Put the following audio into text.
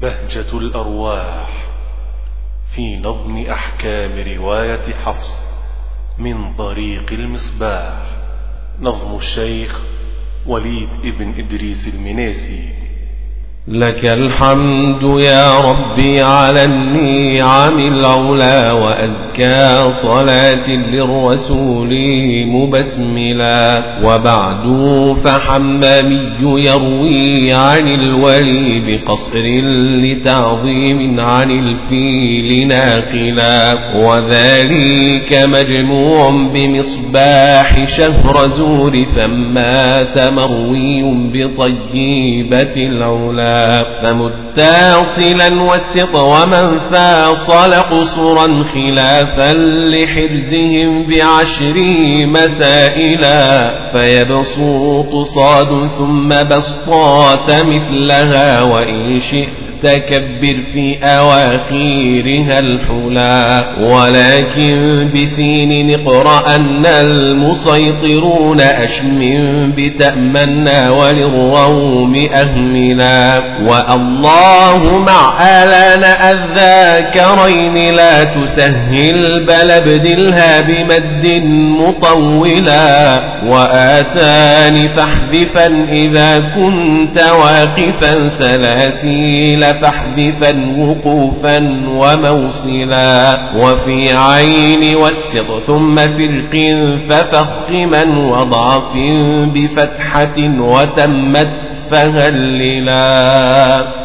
بهجة الأرواح في نظم أحكام رواية حفص من طريق المصباح. نظم الشيخ وليد ابن إدريس المنيسي. لك الحمد يا ربي على النعم العلا وأزكى صلاة للرسول مبسملا. وبعد فحمامي يروي عن الولي بقصر لتعظيم عن الفيل ناقلا. وذلك مجموع بمصباح شهر زور ثمات مروي بطيبة العلا. فمتصلا والسط ومن فاصل قصرا خلافا لحرزهم بعشر مسائلا فيبسوط صاد ثم بسطات مثلها وإن شئت تكبر في أواخيرها الحلا ولكن بسين اقرأ أن المسيطرون أشم بتأمنا وللروم أهملا. والله مع آلان الذاكرين لا تسهل بل أبدلها بمد مطولا. وآتان فاحذفا إذا كنت واقفا سلاسيل فاحذفا وقوفا وموصلا وفي عين والسط ثم فرق ففخما وضعف بفتحة وتمت فهللا